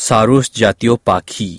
সারস জাতীয় পাখি